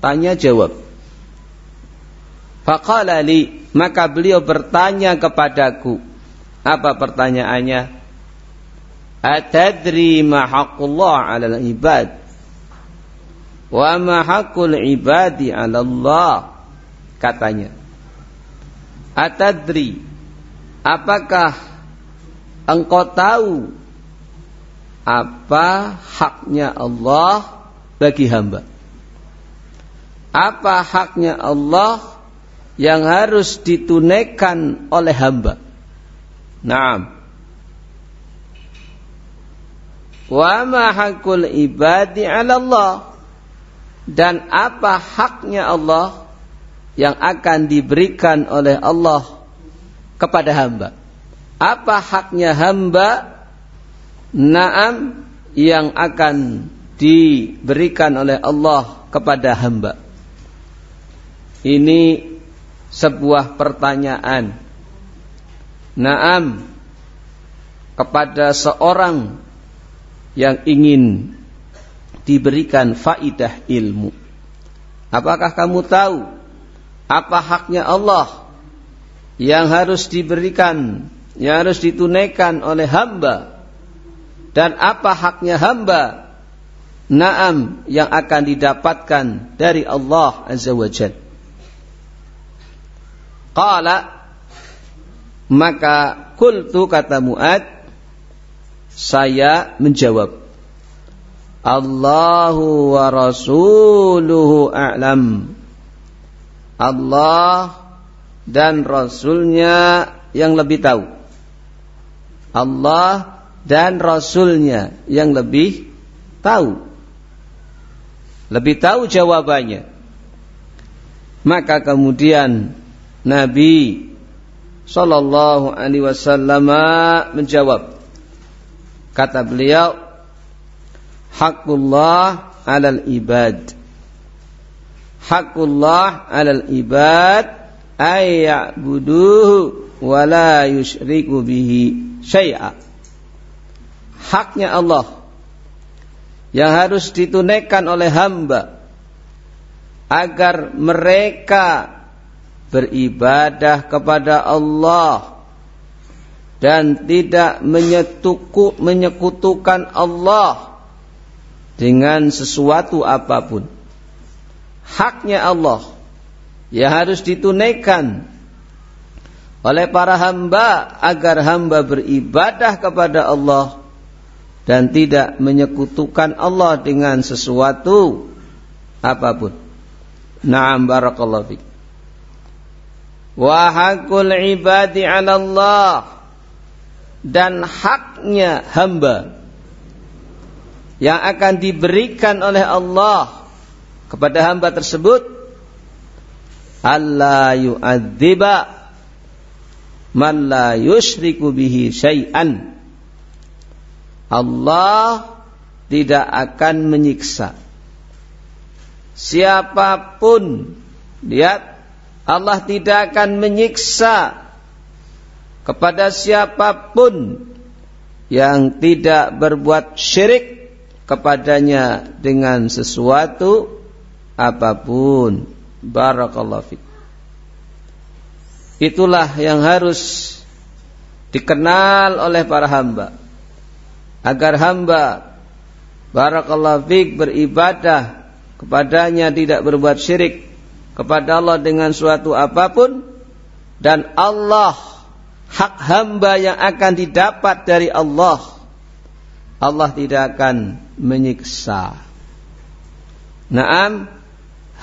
tanya jawab. Faqala li, maka beliau bertanya kepadaku. Apa pertanyaannya? Atadri ma haqqullah 'alal ibad? Wa ma haqqul ibadi 'ala Allah? Katanya. Atadri, apakah engkau tahu apa haknya Allah bagi hamba? Apa haknya Allah yang harus ditunaikan oleh hamba? Naam. Wa ma hakul ibadi 'ala Allah dan apa haknya Allah yang akan diberikan oleh Allah kepada hamba. Apa haknya hamba? Naam yang akan diberikan oleh Allah kepada hamba. Ini sebuah pertanyaan. Naam kepada seorang yang ingin diberikan faidah ilmu. Apakah kamu tahu apa haknya Allah yang harus diberikan, yang harus ditunaikan oleh hamba? Dan apa haknya hamba? Naam yang akan didapatkan dari Allah Azza wa Jal. Qala maka kultu kata Mu'ad saya menjawab Allahu wa rasuluhu a'lam. Allah dan Rasulnya yang lebih tahu. Allah dan Rasulnya yang lebih tahu. Lebih tahu jawabannya. Maka kemudian Nabi Sallallahu Alaihi Wasallam menjawab Kata beliau, Hakullah alal ibad. Hakullah alal ibad ayya'buduhu wa la yushriku bihi syai'a. Haknya Allah yang harus ditunaikan oleh hamba agar mereka beribadah kepada Allah dan tidak menyetuku, menyekutukan Allah dengan sesuatu apa pun. Haknya Allah yang harus ditunaikan oleh para hamba agar hamba beribadah kepada Allah dan tidak menyekutukan Allah dengan sesuatu apa pun. Naam barakallahu. Wa hakul ibadi 'ala Allah. Dan haknya hamba yang akan diberikan oleh Allah kepada hamba tersebut. Allah yu'adziba man la yushriku bihi syai'an. Allah tidak akan menyiksa. Siapa pun lihat Allah tidak akan menyiksa kepada siapa pun yang tidak berbuat syirik kepadanya dengan sesuatu apa pun. Barakallahu fiik. Itulah yang harus dikenal oleh para hamba. Agar hamba barakallahu fiik beribadah kepadanya tidak berbuat syirik kepada Allah dengan suatu apa pun dan Allah hak hamba yang akan didapat dari Allah Allah tidak akan menyiksa Naam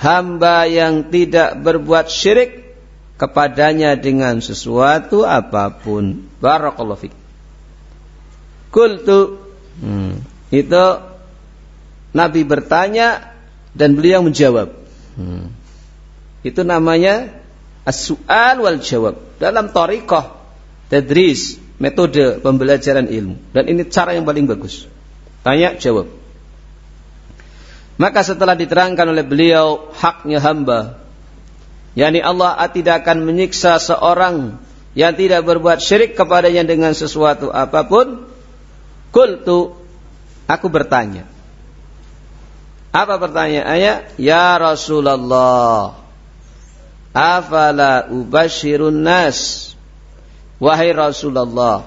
hamba yang tidak berbuat syirik kepadanya dengan sesuatu apa pun barakallahu fik kultu hmm. itu Nabi bertanya dan beliau menjawab hmm. Itu namanya as-su'al wal jawab dalam tariqah tadris, metode pembelajaran ilmu. Dan ini cara yang paling bagus. Tanya jawab. Maka setelah diterangkan oleh beliau haknya hamba, yakni Allah tidak akan menyiksa seorang yang tidak berbuat syirik kepadanya dengan sesuatu apa pun, kultu aku bertanya. Apa pertanyaannya? Ya Rasulullah, afala ubashirun nas? Wahai Rasulullah,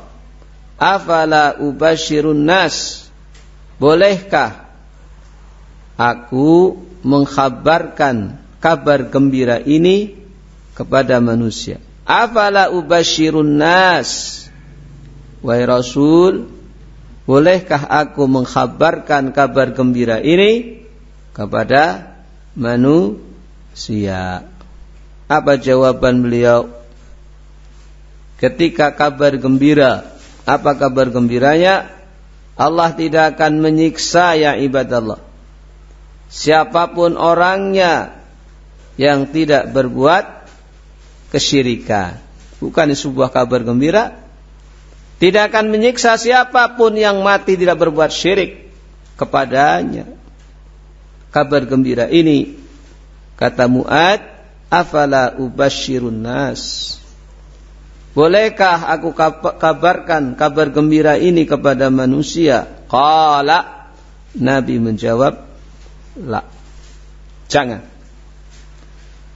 afala ubashirun nas? Bolehkah aku mengkhabarkan kabar gembira ini kepada manusia? Afala ubashirun nas? Wahai Rasul, bolehkah aku mengkhabarkan kabar gembira ini kepada manusia. Apa jawaban beliau? Ketika kabar gembira, apa kabar gembiranya? Allah tidak akan menyiksa ya ibadallah. Siapa pun orangnya yang tidak berbuat kesyirikan. Bukan sebuah kabar gembira. Tidak akan menyiksa siapa pun yang mati tidak berbuat syirik kepadanya kabar gembira ini kata Muad afala ubashirun nas Bolehkah aku kabarkan kabar gembira ini kepada manusia? Qala Nabi menjawab, La. Jangan.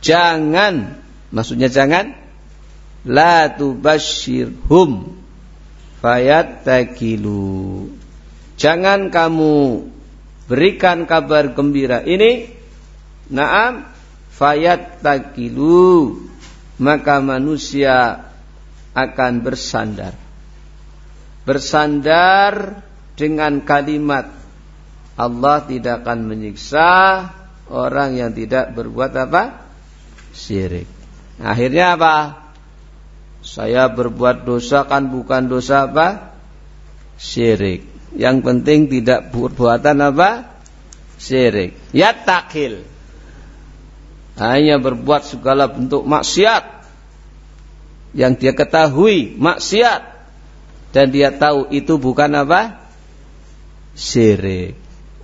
Jangan. Maksudnya jangan. La tubashirhum fayattakilu. Jangan kamu berikan kabar gembira ini naam fayat takilu maka manusia akan bersandar. Bersandar dengan kalimat Allah tidak akan menyiksa orang yang tidak berbuat apa? Syirik. Akhirnya apa? Saya berbuat dosa kan bukan dosa apa? Syirik. Yang penting tidak perbuatan apa? Syirik. Ya takil. Hanya berbuat segala bentuk maksiat yang dia ketahui maksiat dan dia tahu itu bukan apa? Syirik.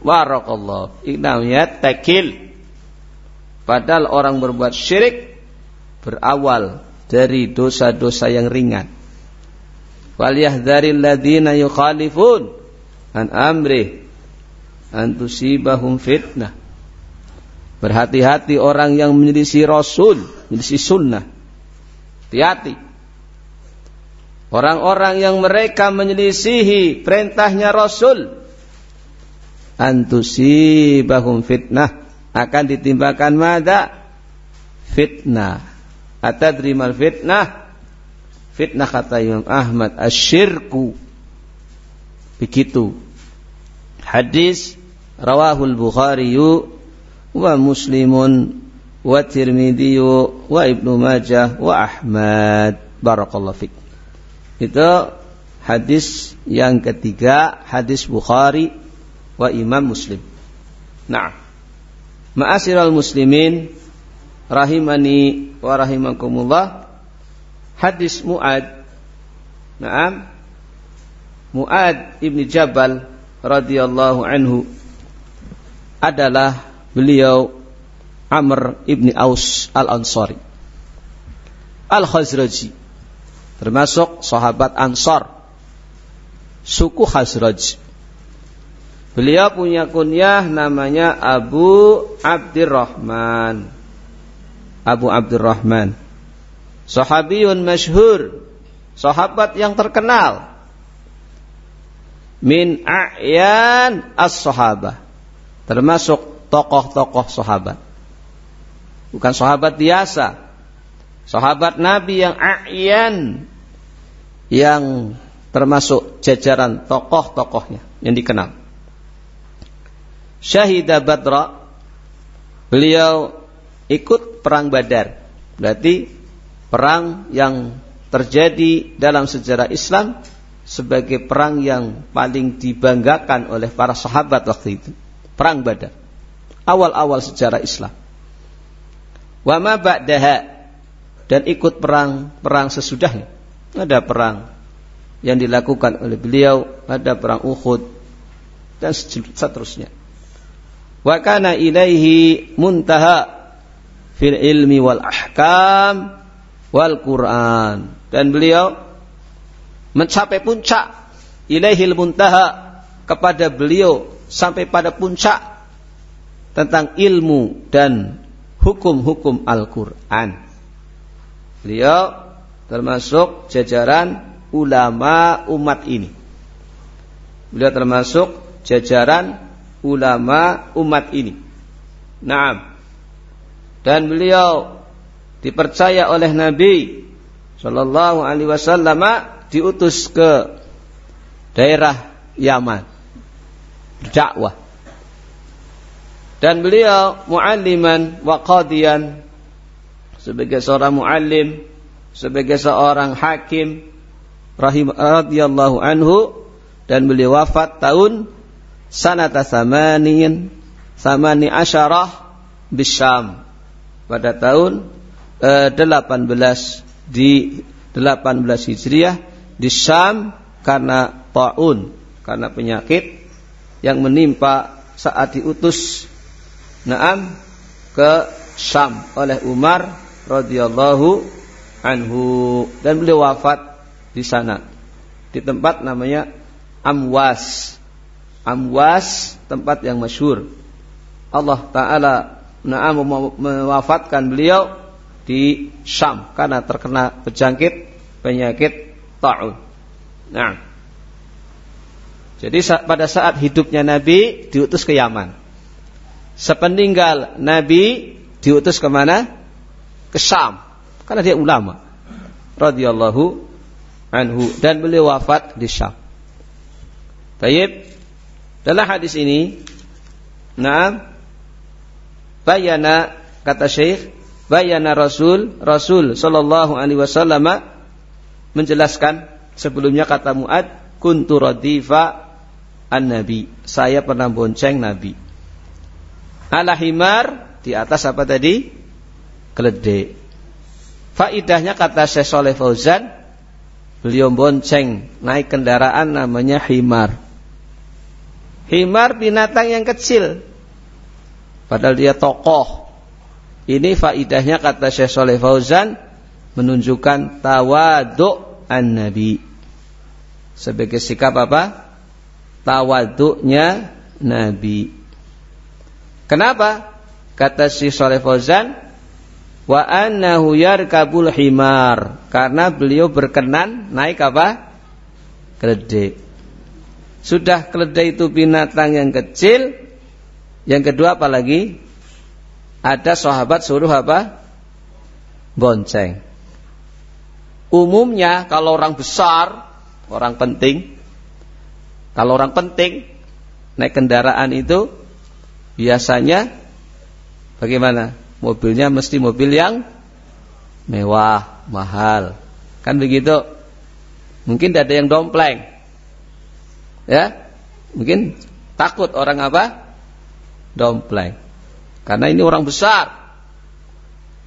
Warakallah. Inamnya takil. Padahal orang berbuat syirik berawal dari dosa-dosa yang ringan. Walyahdharil ladzina yukhalifun an amri an tusibahum fitnah. Berhati-hati orang yang menyelisih Rasul, menyelisih sunnah. Hati-hati. Orang-orang yang mereka menyelisihi perintahnya Rasul. Antusibahum fitnah. Akan ditimbakan mada? Fitnah. Atadrimal fitnah? Fitnah kata Imam Ahmad. Asyirku. Begitu hadis rawahul Bukhari wa Muslimun wa Tirmidzi wa Ahmad barakallahu fik. Itu hadis yang ketiga hadis Bukhari wa Imam Muslim. Nah, ma'asyiral muslimin rahimani wa rahimakumullah hadis Muad Naam Muad ibni Jabal radhiyallahu anhu adalah beliau Amr ibni Aus al-Ansari. al-Khazraji. Termasuk sahabat Ansar. Suku Khazraj beliau punya kunyah namanya Abu Abdurrahman Abu Abdurrahman sahabiyun masyhur. Sahabat yang terkenal. Min a'yan as-sahabah. Termasuk tokoh-tokoh sahabat. Bukan sahabat biasa. Sahabat Nabi yang a'yan yang termasuk jajaran tokoh-tokohnya yang dikenal. Syahidah Badra beliau ikut perang Badar. Berarti perang yang terjadi dalam sejarah Islam sebagai perang yang paling dibanggakan oleh para sahabat waktu itu. Perang Badar. Awal-awal sejarah Islam. Wa ma ba'daha dan ikut perang-perang sesudahnya. Ada perang yang dilakukan oleh beliau, ada perang Uhud dan seterusnya. Wa kana ilaihi muntaha fil ilmi wal ahkam wal Quran. Dan beliau mencapai puncak ilaihil muntaha kepada beliau sampai pada puncak tentang ilmu dan hukum-hukum Al-Quran. Beliau termasuk jajaran ulama umat ini. Beliau termasuk jajaran ulama umat ini. Naam. Dan beliau dipercaya oleh Nabi Shallallahu Alaihi Wasallam diutus ke daerah Yaman berdakwah dan beliau mualliman wa qadiyan. Sebagai seorang muallim sebagai seorang hakim rahim radhiyallahu anhu dan beliau wafat tahun sanata samanin samani asyarah bisyam. Pada tahun eh, 18 di 18 Hijriah di Syam karena taun, karena penyakit yang menimpa saat diutus Naam ke Syam oleh Umar radhiyallahu anhu dan beliau wafat di sana di tempat namanya Amwas. Amwas tempat yang masyhur. Allah taala Naam mewafatkan beliau di Syam karena terkena penyakit penyakit taun. Nah. Jadi pada saat hidupnya Nabi diutus ke Yaman. Sepeninggal Nabi diutus ke mana? Ke Syam. Karena dia ulama. Radhiyallahu anhu dan beliau wafat di Syam. Baik. Dalam hadis ini, nah, bayana kata Syekh bayana Rasul Rasul sallallahu alaihi wasallam menjelaskan sebelumnya kata Muad kuntu radifa an-nabi saya pernah bonceng nabi ala himar di atas apa tadi keledai faidahnya kata Syekh Saleh Fauzan beliau bonceng naik kendaraan namanya himar himar binatang yang kecil padahal dia tokoh ini faidahnya kata Syekh Soleh Fauzan menunjukkan tawaduk an-nabi. Sebagai sikap apa? Tawaduknya nabi. Kenapa? Kata Syekh Soleh Fauzan, wa annahu yarkabul himar karena beliau berkenan naik apa? Keledai. Sudah keledai itu binatang yang kecil, yang kedua apa lagi? ada sahabat suruh apa? Bonceng. Umumnya kalau orang besar, orang penting, kalau orang penting naik kendaraan itu biasanya bagaimana? Mobilnya mesti mobil yang mewah, mahal. Kan begitu? Mungkin tidak ada yang dompleng. Ya? Mungkin takut orang apa? Dompleng. Karena ini orang besar.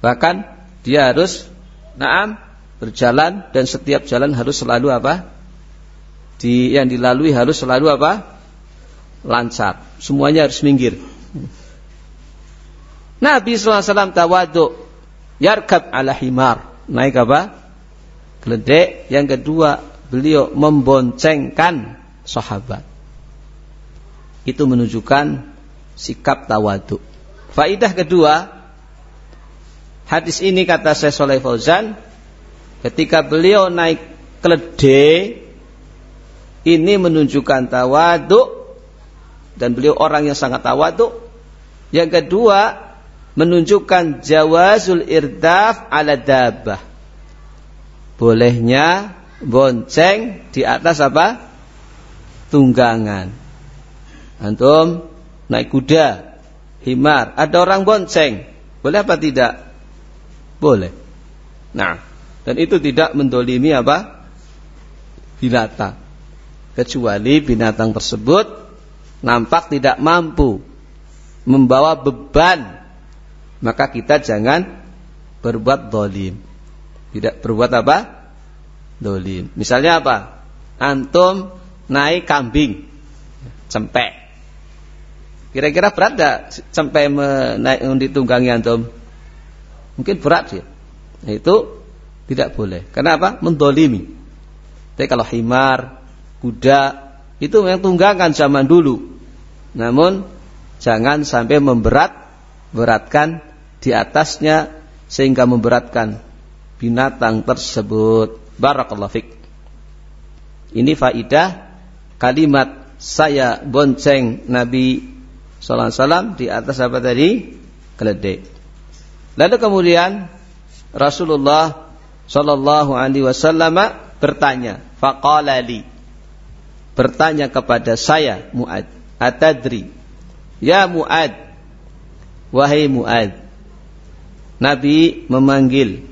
Bahkan dia harus naam berjalan dan setiap jalan harus selalu apa? Di yang dilalui harus selalu apa? lancar. Semuanya harus minggir. Nabi SAW tawaduk yarkab ala himar. Naik apa? Keledek. Yang kedua, beliau memboncengkan sahabat. Itu menunjukkan sikap tawaduk. Faidah kedua, hadis ini kata saya Soleh Fauzan, ketika beliau naik keledai, ini menunjukkan tawaduk dan beliau orang yang sangat tawaduk. Yang kedua, menunjukkan jawazul irdaf ala dabah. Bolehnya bonceng di atas apa? Tunggangan. Antum naik kuda, himar, ada orang bonceng. Boleh apa tidak? Boleh. Nah, dan itu tidak mendolimi apa? Binatang. Kecuali binatang tersebut nampak tidak mampu membawa beban. Maka kita jangan berbuat dolim. Tidak berbuat apa? Dolim. Misalnya apa? Antum naik kambing. Cempek Kira-kira berat tidak sampai menaik ditunggangi antum? Mungkin berat ya. Itu tidak boleh. Kenapa? Mendolimi. Tapi kalau himar, kuda, itu memang tunggangan zaman dulu. Namun Jangan sampai memberat beratkan di atasnya sehingga memberatkan binatang tersebut. Barakallahu fik. Ini faidah kalimat saya bonceng Nabi sallallahu alaihi wasallam di atas apa tadi? Keledai. Lalu kemudian Rasulullah sallallahu alaihi wasallam bertanya, faqala li. Bertanya kepada saya Muad, atadri Ya Muad, wahai Muad. Nabi memanggil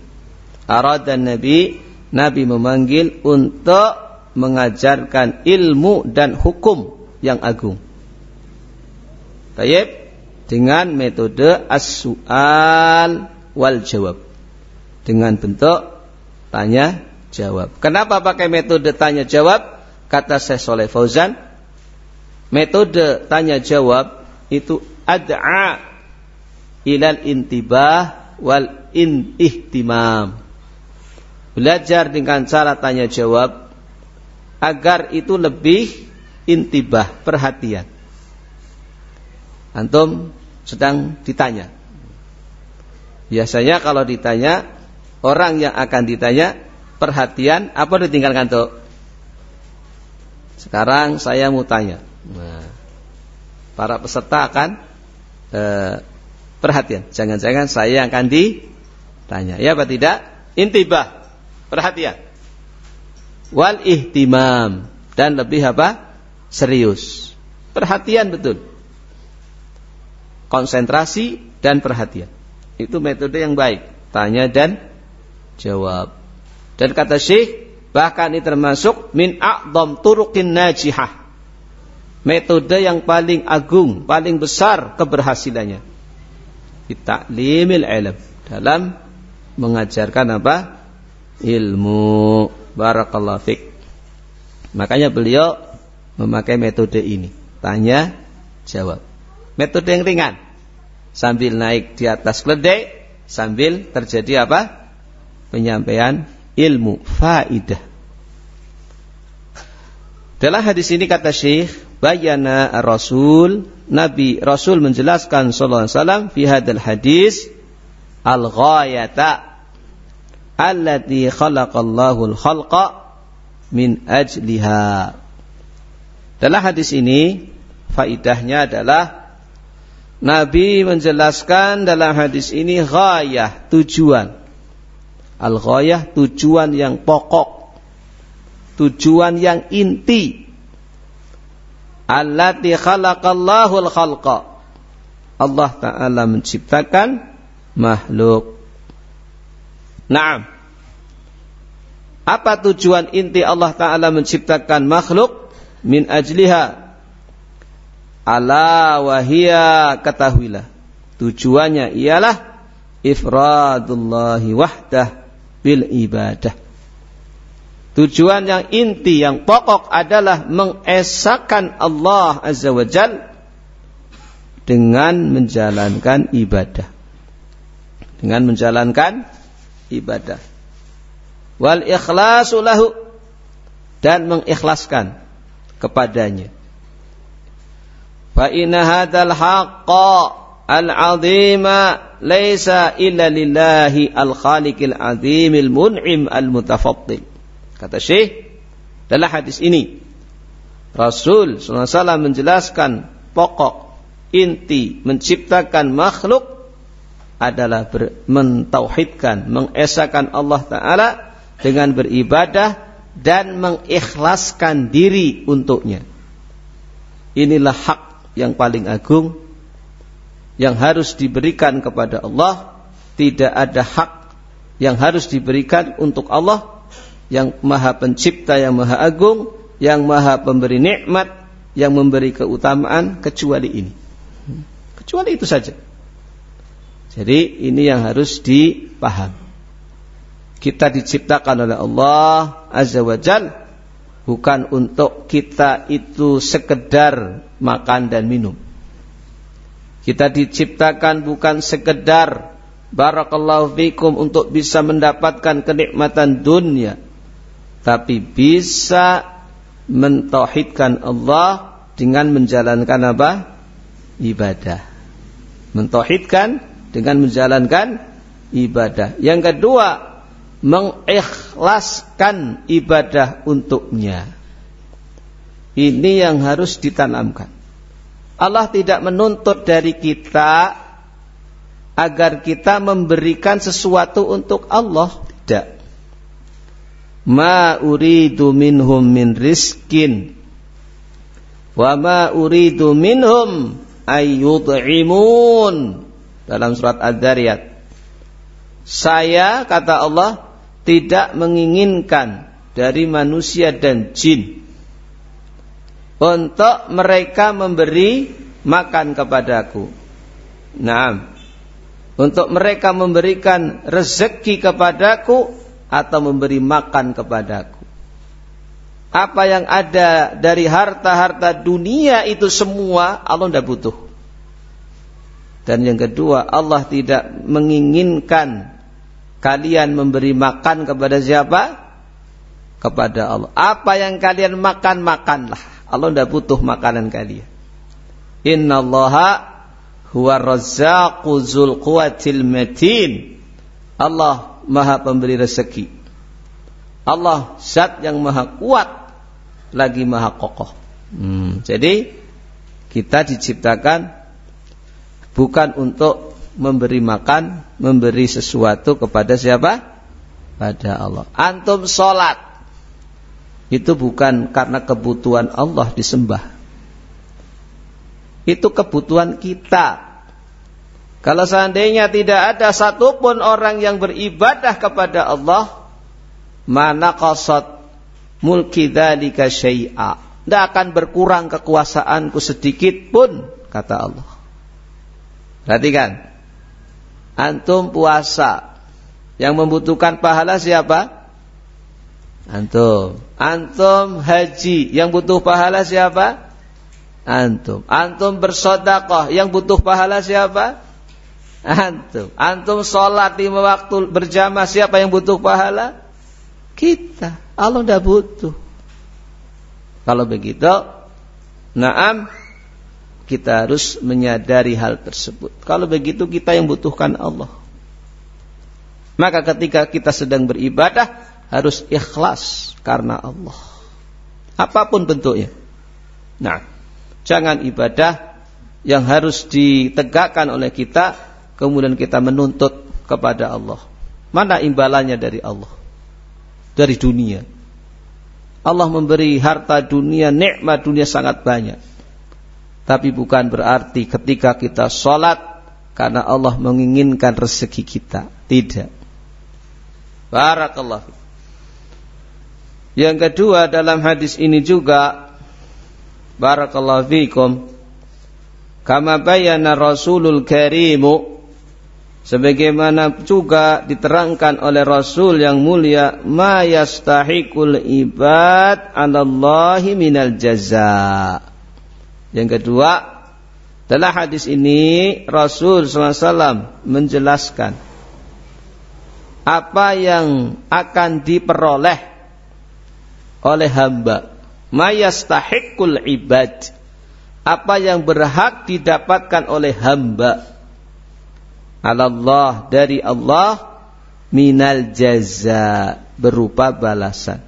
aradan Nabi Nabi memanggil untuk mengajarkan ilmu dan hukum yang agung. Tayyib dengan metode as-su'al wal jawab. Dengan bentuk tanya jawab. Kenapa pakai metode tanya jawab? Kata Syekh Soleh Fauzan, metode tanya jawab itu ad'a ilal intibah wal in ihtimam. Belajar dengan cara tanya jawab agar itu lebih intibah perhatian antum sedang ditanya. Biasanya kalau ditanya, orang yang akan ditanya perhatian apa ditinggalkan tuh? Sekarang saya mau tanya. Nah, para peserta akan eh, perhatian. Jangan-jangan saya yang akan ditanya. Ya apa tidak? Intibah, perhatian. Wal ihtimam dan lebih apa? Serius. Perhatian betul konsentrasi dan perhatian. Itu metode yang baik. Tanya dan jawab. Dan kata Syekh, bahkan ini termasuk min a'dham turuqin najihah. Metode yang paling agung, paling besar keberhasilannya. Limil ilm. Dalam mengajarkan apa? Ilmu. Barakallahu fik. Makanya beliau memakai metode ini. Tanya, jawab. Metode yang ringan. Sambil naik di atas keledai, sambil terjadi apa? Penyampaian ilmu, faidah. Dalam hadis ini kata Syekh, bayana Rasul, Nabi Rasul menjelaskan sallallahu alaihi wasallam fi hadal hadis al-ghayata allati khalaqallahu al-khalqa min ajliha. Dalam hadis ini faidahnya adalah Nabi menjelaskan dalam hadis ini ghayah, tujuan. Al-ghayah tujuan yang pokok. Tujuan yang inti. Allati khalaqallahu al-khalqa. Allah Ta'ala menciptakan makhluk. Naam. Apa tujuan inti Allah Ta'ala menciptakan makhluk? Min ajliha Ala wahia ketahuilah. Tujuannya ialah ifradullahi wahdah bil ibadah. Tujuan yang inti, yang pokok adalah mengesahkan Allah Azza wa Jal dengan menjalankan ibadah. Dengan menjalankan ibadah. Wal ikhlasu lahu dan mengikhlaskan kepadanya. Fa inna hadzal haqqa al-'azima laisa illa lillahi al-khaliqil 'azimil mun'im al-mutafaddil. Kata Syekh dalam hadis ini Rasul SAW menjelaskan pokok inti menciptakan makhluk adalah ber, mentauhidkan, mengesahkan Allah Ta'ala dengan beribadah dan mengikhlaskan diri untuknya. Inilah hak yang paling agung yang harus diberikan kepada Allah tidak ada hak yang harus diberikan untuk Allah yang maha pencipta yang maha agung yang maha pemberi nikmat yang memberi keutamaan kecuali ini. Kecuali itu saja. Jadi ini yang harus dipaham kita diciptakan oleh Allah azza wa jalla bukan untuk kita itu sekedar makan dan minum. Kita diciptakan bukan sekedar barakallahu fikum untuk bisa mendapatkan kenikmatan dunia, tapi bisa mentauhidkan Allah dengan menjalankan apa? ibadah. Mentauhidkan dengan menjalankan ibadah. Yang kedua, mengikhlaskan ibadah untuknya. Ini yang harus ditanamkan. Allah tidak menuntut dari kita agar kita memberikan sesuatu untuk Allah. Tidak. Ma uridu minhum min rizkin. Wa ma uridu minhum ayyud'imun. Dalam surat Ad-Dariyat. Saya, kata Allah, tidak menginginkan dari manusia dan jin untuk mereka memberi makan kepadaku. Nah, untuk mereka memberikan rezeki kepadaku atau memberi makan kepadaku. Apa yang ada dari harta-harta dunia itu semua Allah tidak butuh. Dan yang kedua, Allah tidak menginginkan kalian memberi makan kepada siapa? Kepada Allah. Apa yang kalian makan, makanlah. Allah tidak butuh makanan kalian. Inna allaha huwa razzaqu zul matin. Allah maha pemberi rezeki. Allah zat yang maha kuat lagi maha kokoh. Hmm, jadi kita diciptakan bukan untuk memberi makan, memberi sesuatu kepada siapa? Pada Allah. Antum sholat. Itu bukan karena kebutuhan Allah disembah. Itu kebutuhan kita. Kalau seandainya tidak ada satupun orang yang beribadah kepada Allah, mana kosot mulki dalika syai'a. Tidak akan berkurang kekuasaanku sedikit pun, kata Allah. Perhatikan. Antum puasa. Yang membutuhkan pahala siapa? Antum. Antum haji. Yang butuh pahala siapa? Antum. Antum bersodakoh. Yang butuh pahala siapa? Antum. Antum sholat lima waktu berjamaah. Siapa yang butuh pahala? Kita. Allah tidak butuh. Kalau begitu, naam kita harus menyadari hal tersebut. Kalau begitu kita yang butuhkan Allah. Maka ketika kita sedang beribadah harus ikhlas karena Allah. Apa pun bentuknya. Nah, jangan ibadah yang harus ditegakkan oleh kita kemudian kita menuntut kepada Allah. Mana imbalannya dari Allah? Dari dunia. Allah memberi harta dunia, nikmat dunia sangat banyak. Tapi bukan berarti ketika kita sholat karena Allah menginginkan rezeki kita. Tidak. Barakallah. Yang kedua dalam hadis ini juga Barakallahu fikum Kama bayana Rasulul Karimu Sebagaimana juga diterangkan oleh Rasul yang mulia Ma ibad Allahi minal jaza' Yang kedua, dalam hadis ini Rasul SAW menjelaskan apa yang akan diperoleh oleh hamba. Mayastahiqul ibad. Apa yang berhak didapatkan oleh hamba. Allah dari Allah minal jaza berupa balasan.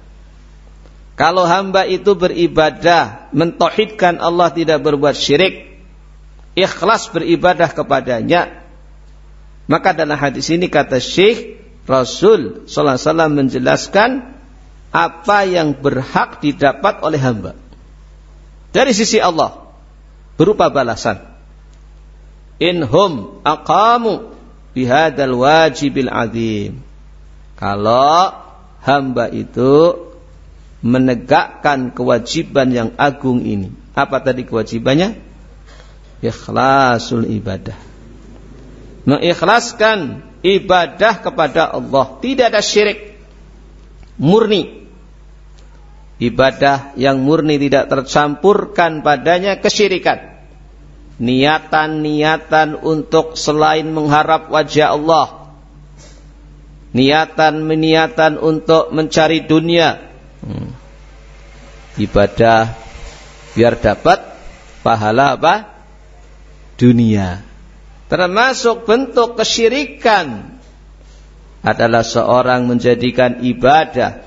Kalau hamba itu beribadah, mentohidkan Allah tidak berbuat syirik, ikhlas beribadah kepadanya, maka dalam hadis ini kata Syekh Rasul Sallallahu Alaihi Wasallam menjelaskan apa yang berhak didapat oleh hamba dari sisi Allah berupa balasan. Inhum aqamu bihadal wajibil azim. Kalau hamba itu menegakkan kewajiban yang agung ini. Apa tadi kewajibannya? Ikhlasul ibadah. Mengikhlaskan ibadah kepada Allah. Tidak ada syirik. Murni. Ibadah yang murni tidak tercampurkan padanya kesyirikan. Niatan-niatan untuk selain mengharap wajah Allah. Niatan-niatan untuk mencari dunia Hmm. Ibadah biar dapat pahala apa? dunia. Termasuk bentuk kesyirikan adalah seorang menjadikan ibadah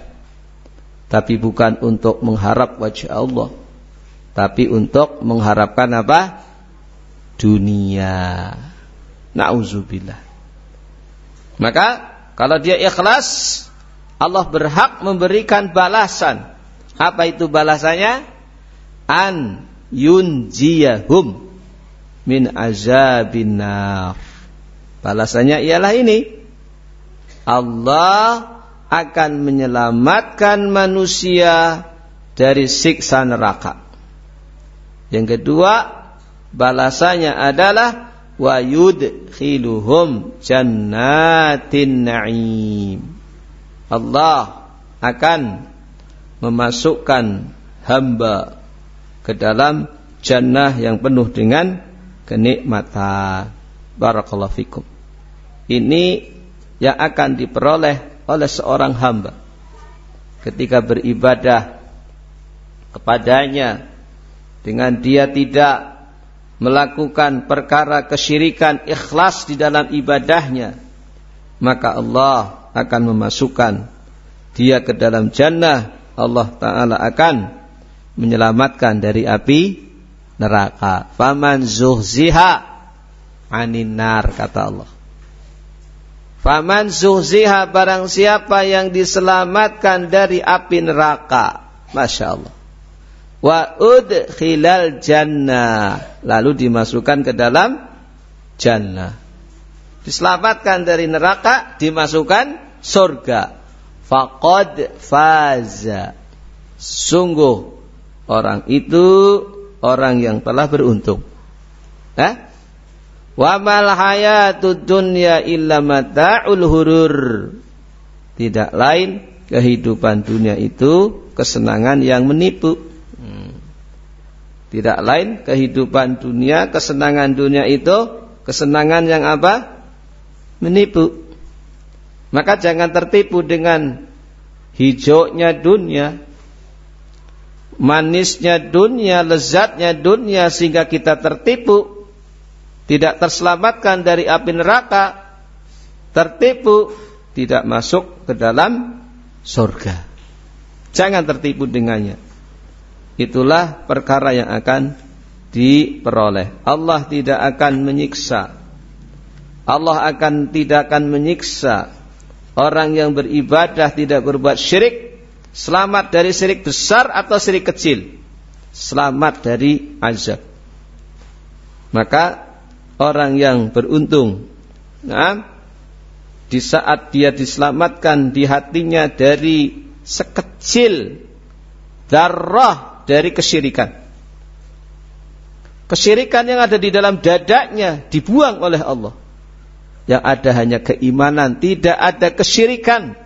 tapi bukan untuk mengharap wajah Allah tapi untuk mengharapkan apa? Dunia. Nauzubillah. Maka kalau dia ikhlas Allah berhak memberikan balasan. Apa itu balasannya? An yunjiyahum min azabin. Balasannya ialah ini. Allah akan menyelamatkan manusia dari siksa neraka. Yang kedua, balasannya adalah wa yudkhiluhum jannatin na'im. Allah akan memasukkan hamba ke dalam jannah yang penuh dengan kenikmatan. Barakallahu fikum. Ini yang akan diperoleh oleh seorang hamba ketika beribadah kepadanya dengan dia tidak melakukan perkara kesyirikan ikhlas di dalam ibadahnya maka Allah akan memasukkan dia ke dalam jannah Allah taala akan menyelamatkan dari api neraka. Faman zuhziha anin nar kata Allah. Faman zuhziha barang siapa yang diselamatkan dari api neraka. Masya Allah. Wa udkhilal jannah. Lalu dimasukkan ke dalam jannah. Diselamatkan dari neraka, dimasukkan surga. Faqad faza. Sungguh orang itu orang yang telah beruntung. Eh? Wa mal hayatud dunya illa mata'ul hurur. Tidak lain kehidupan dunia itu kesenangan yang menipu. Tidak lain kehidupan dunia, kesenangan dunia itu kesenangan yang apa? Menipu. Maka jangan tertipu dengan hijaunya dunia, manisnya dunia, lezatnya dunia sehingga kita tertipu, tidak terselamatkan dari api neraka, tertipu, tidak masuk ke dalam surga. Jangan tertipu dengannya. Itulah perkara yang akan diperoleh. Allah tidak akan menyiksa. Allah akan tidak akan menyiksa orang yang beribadah tidak berbuat syirik Selamat dari syirik besar atau syirik kecil. Selamat dari azab. Maka orang yang beruntung, nah, di saat dia diselamatkan di hatinya dari sekecil darah dari kesyirikan. Kesyirikan yang ada di dalam dadanya dibuang oleh Allah. Yang ada hanya keimanan, tidak ada kesyirikan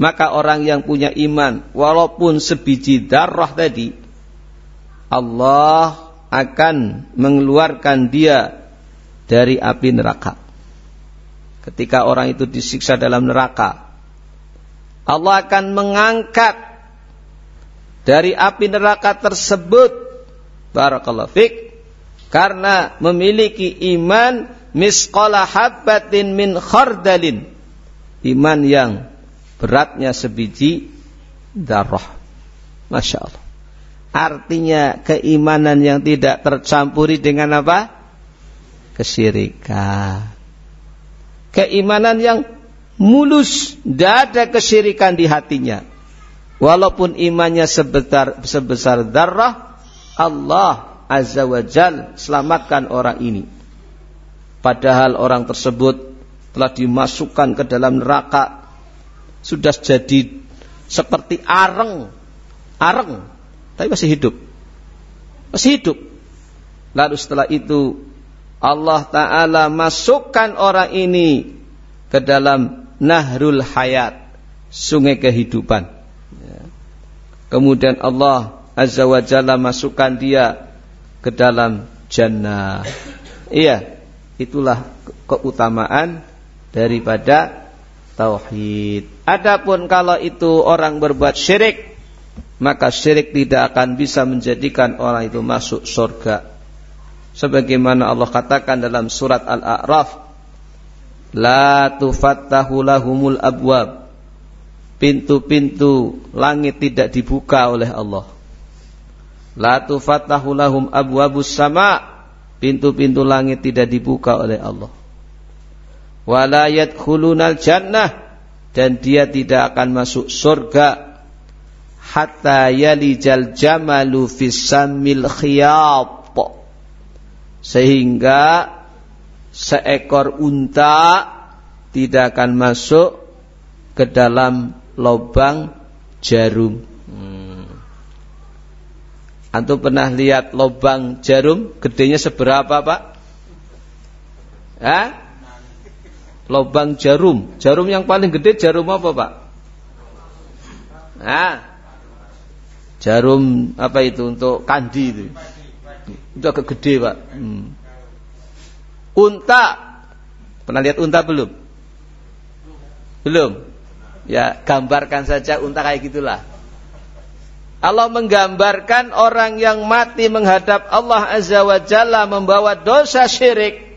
maka orang yang punya iman walaupun sebiji darah tadi Allah akan mengeluarkan dia dari api neraka. Ketika orang itu disiksa dalam neraka, Allah akan mengangkat dari api neraka tersebut barakallahu fik karena memiliki iman misqala habbatin min khardalin iman yang beratnya sebiji darah. Masya Allah. Artinya keimanan yang tidak tercampuri dengan apa? Kesyirikan. Keimanan yang mulus, tidak ada kesyirikan di hatinya. Walaupun imannya sebesar sebesar darah, Allah Azza wa Jal selamatkan orang ini. Padahal orang tersebut telah dimasukkan ke dalam neraka sudah jadi seperti areng, areng, tapi masih hidup, masih hidup. Lalu setelah itu Allah Ta'ala masukkan orang ini ke dalam nahrul hayat, sungai kehidupan. Kemudian Allah Azza wa Jalla masukkan dia ke dalam jannah. Iya, itulah keutamaan daripada tauhid. Adapun kalau itu orang berbuat syirik, maka syirik tidak akan bisa menjadikan orang itu masuk surga. sebagaimana Allah katakan dalam surat Al-A'raf la tufattahu lahumul abwab pintu-pintu langit tidak dibuka oleh Allah. La tufattahu lahum abwabus sama. Pintu-pintu langit tidak dibuka oleh Allah. Wala yadkhulunal jannah. Dan dia tidak akan masuk surga. Hatta yalijal jamalu fisamil khiyat. Sehingga seekor unta tidak akan masuk ke dalam lubang jarum. Hmm. Antum pernah lihat lubang jarum gedenya seberapa, Pak? Hah? Lubang jarum. Jarum yang paling gede jarum apa, Pak? Nah, jarum apa itu untuk kandi itu? Itu agak gede pak. Hmm. Unta. Pernah lihat unta belum? Belum. Ya gambarkan saja unta kayak gitulah. Allah menggambarkan orang yang mati menghadap Allah Azza wa Jalla membawa dosa syirik.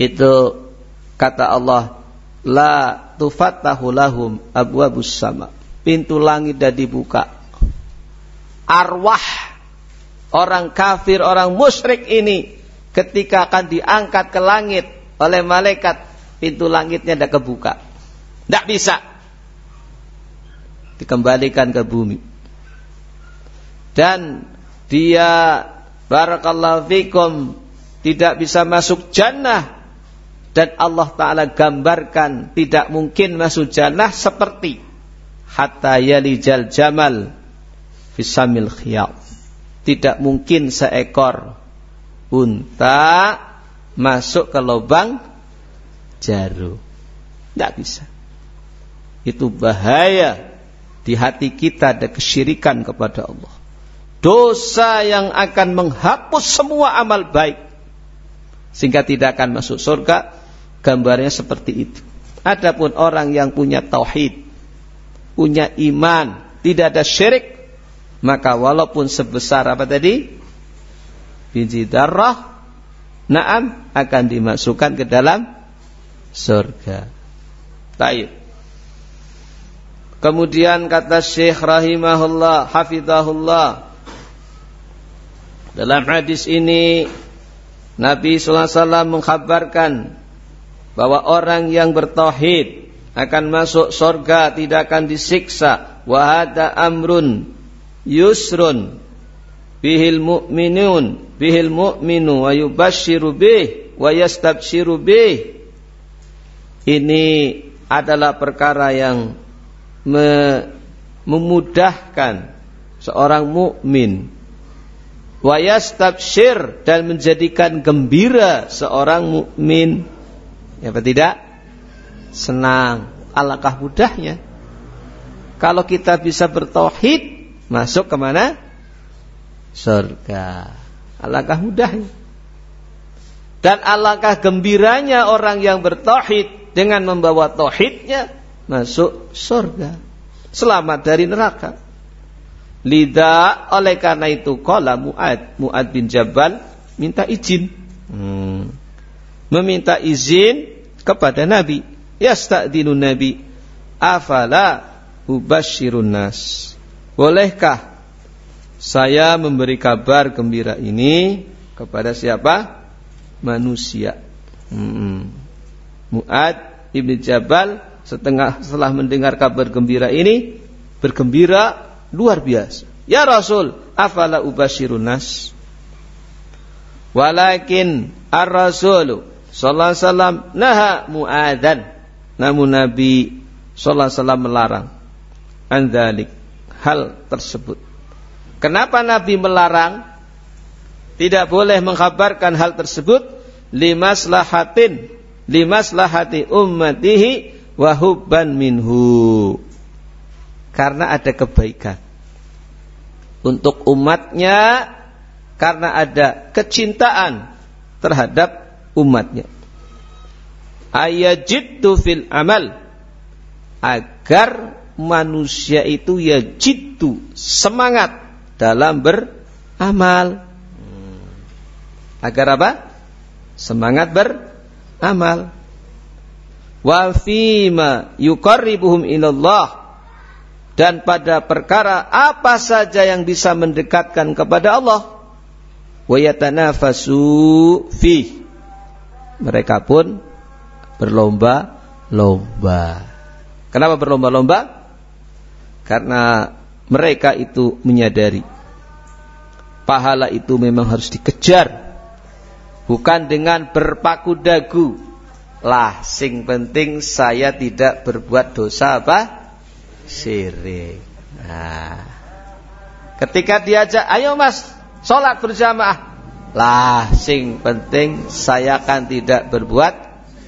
Itu kata Allah, la tufattahu lahum abwabus sama. Pintu langit dah dibuka. Arwah orang kafir, orang musyrik ini ketika akan diangkat ke langit oleh malaikat, pintu langitnya tidak kebuka. Tidak bisa. Dikembalikan ke bumi. Dan dia barakallahu fikum tidak bisa masuk jannah dan Allah taala gambarkan tidak mungkin masuk jannah seperti hatta yalijal jamal fisamil khiyal tidak mungkin seekor unta masuk ke lubang jarum. Tidak bisa. Itu bahaya di hati kita ada kesyirikan kepada Allah. Dosa yang akan menghapus semua amal baik. Sehingga tidak akan masuk surga. Gambarnya seperti itu. Adapun orang yang punya tauhid, punya iman, tidak ada syirik, maka walaupun sebesar apa tadi biji darah naam akan dimasukkan ke dalam surga. Baik. Kemudian kata Syekh rahimahullah hafizahullah dalam hadis ini Nabi sallallahu alaihi wasallam mengkhabarkan bahwa orang yang bertauhid akan masuk surga tidak akan disiksa. Wa hada amrun yusrun bihil mu'minun bihil mu'minu wa yubashiru bih wa yastabshiru bih. Ini adalah perkara yang me memudahkan seorang mukmin wa yastabshir dan menjadikan gembira seorang mukmin ya apa tidak senang alangkah mudahnya kalau kita bisa bertauhid Masuk ke mana? Surga. Alangkah mudahnya. Dan alangkah gembiranya orang yang bertauhid dengan membawa tauhidnya masuk surga. Selamat dari neraka. Lidah oleh karena itu kala Muad, Muad bin Jabal minta izin. Hmm. Meminta izin kepada Nabi. Yasta'dinu Nabi. Afala hubashirun nas. Bolehkah saya memberi kabar gembira ini kepada siapa? Manusia. Hmm. Muad ibn Jabal setengah setelah mendengar kabar gembira ini bergembira luar biasa. Ya Rasul, afala ubashirun nas? Walakin ar-rasulu sallallahu alaihi wasallam naha muadan. Namun Nabi sallallahu alaihi wasallam melarang. Andalik hal tersebut. Kenapa Nabi melarang? Tidak boleh mengkabarkan hal tersebut limaslahatin limaslahati ummatihi wa hubban minhu. Karena ada kebaikan untuk umatnya karena ada kecintaan terhadap umatnya. Ayajiddu fil amal agar manusia itu ya jitu semangat dalam beramal. Agar apa? Semangat beramal. Wa fima yuqarribuhum ilallah. Dan pada perkara apa saja yang bisa mendekatkan kepada Allah wa yatanafasu fi mereka pun berlomba-lomba. Kenapa berlomba-lomba? Karena mereka itu menyadari pahala itu memang harus dikejar bukan dengan berpaku dagu lah sing penting saya tidak berbuat dosa apa? Syirik. Nah. Ketika diajak ayo mas sholat berjamaah. Lah sing penting saya kan tidak berbuat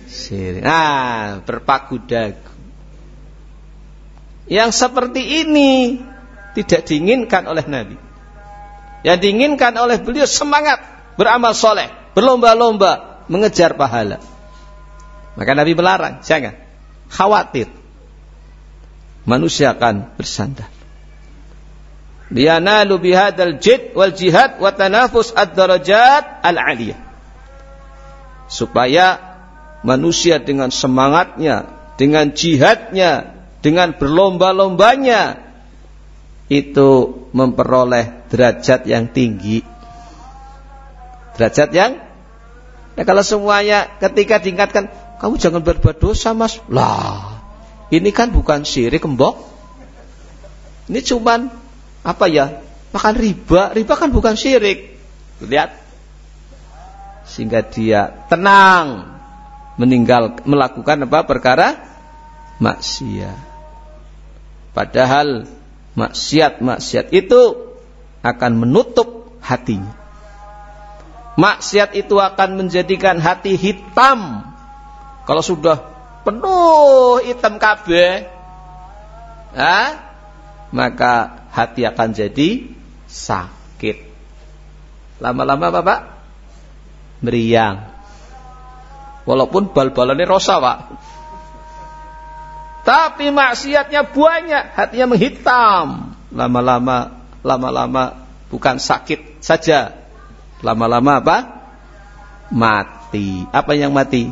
syirik. Nah berpaku dagu. Yang seperti ini tidak diinginkan oleh Nabi. Yang diinginkan oleh beliau semangat beramal soleh, berlomba-lomba mengejar pahala. Maka Nabi melarang, jangan khawatir. Manusia akan bersandar. Liyanalu bihadal jid wal jihad wa tanafus ad-darajat al-aliyah. Supaya manusia dengan semangatnya, dengan jihadnya, dengan berlomba-lombanya itu memperoleh derajat yang tinggi. Derajat yang ya kalau semuanya ketika diingatkan kamu jangan berbuat dosa mas. Lah ini kan bukan syirik kembok ini cuman apa ya makan riba. Riba kan bukan syirik. Lihat. Sehingga dia tenang meninggal melakukan apa perkara maksiat. Padahal maksiat-maksiat itu akan menutup hatinya. Maksiat itu akan menjadikan hati hitam. Kalau sudah penuh hitam kabeh, ah, maka hati akan jadi sakit. Lama-lama Bapak meriang. Walaupun bal-balannya rosa, Pak. Tapi maksiatnya banyak, hatinya menghitam. Lama-lama, lama-lama bukan sakit saja. Lama-lama apa? Mati. Apa yang mati?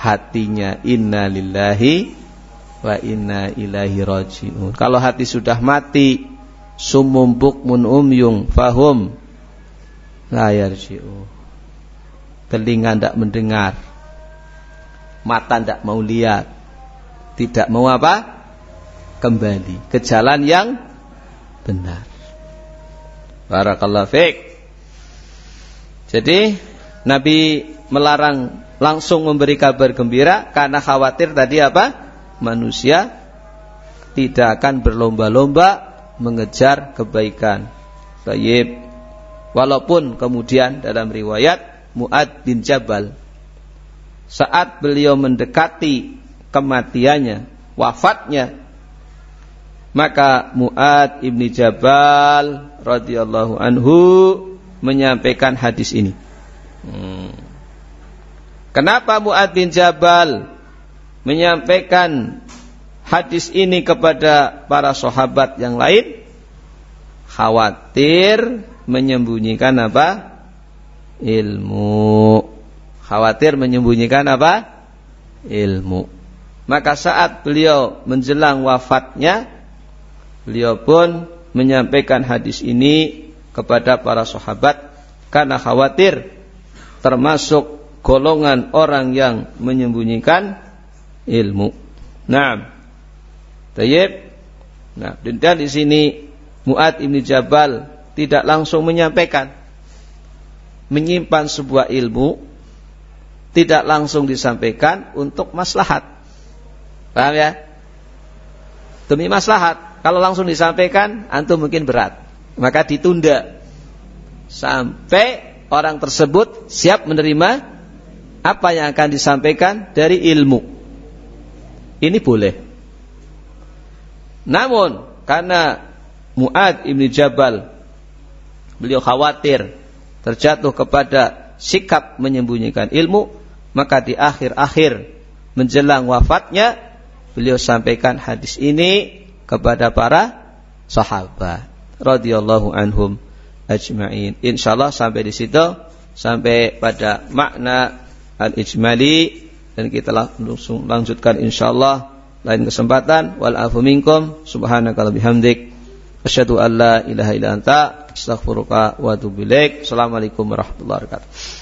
Hatinya inna lillahi wa inna ilahi rajiun. Kalau hati sudah mati, sumum bukmun umyung fahum la yarji'u. Telinga tidak mendengar, mata tidak mau lihat, tidak mau apa? Kembali ke jalan yang benar. Barakallahu fiik. Jadi Nabi melarang langsung memberi kabar gembira karena khawatir tadi apa? Manusia tidak akan berlomba-lomba mengejar kebaikan. Baik. Walaupun kemudian dalam riwayat Muad bin Jabal saat beliau mendekati kematiannya, wafatnya, maka Muad ibni Jabal radhiyallahu anhu menyampaikan hadis ini. Hmm. Kenapa Muad bin Jabal menyampaikan hadis ini kepada para sahabat yang lain? Khawatir menyembunyikan apa? Ilmu. Khawatir menyembunyikan apa? Ilmu. Maka saat beliau menjelang wafatnya, beliau pun menyampaikan hadis ini kepada para sahabat karena khawatir termasuk golongan orang yang menyembunyikan ilmu. Nah, Tayyib. Nah, dan di sini Muad ibn Jabal tidak langsung menyampaikan menyimpan sebuah ilmu tidak langsung disampaikan untuk maslahat Paham ya? Demi maslahat. Kalau langsung disampaikan, antum mungkin berat. Maka ditunda. Sampai orang tersebut siap menerima apa yang akan disampaikan dari ilmu. Ini boleh. Namun, karena Mu'ad ibn Jabal, beliau khawatir terjatuh kepada sikap menyembunyikan ilmu, maka di akhir-akhir menjelang wafatnya, beliau sampaikan hadis ini kepada para sahabat radhiyallahu anhum ajma'in. Insyaallah sampai di situ sampai pada makna al-ijmali. Dan kita langsung lanjutkan insyaallah lain kesempatan. Wal afu minkum. Subhanaka bihamdik. Asyhadu an la ilaha illa anta. Astaghfiruka wa atubu ilaik. Assalamualaikum warahmatullahi wabarakatuh.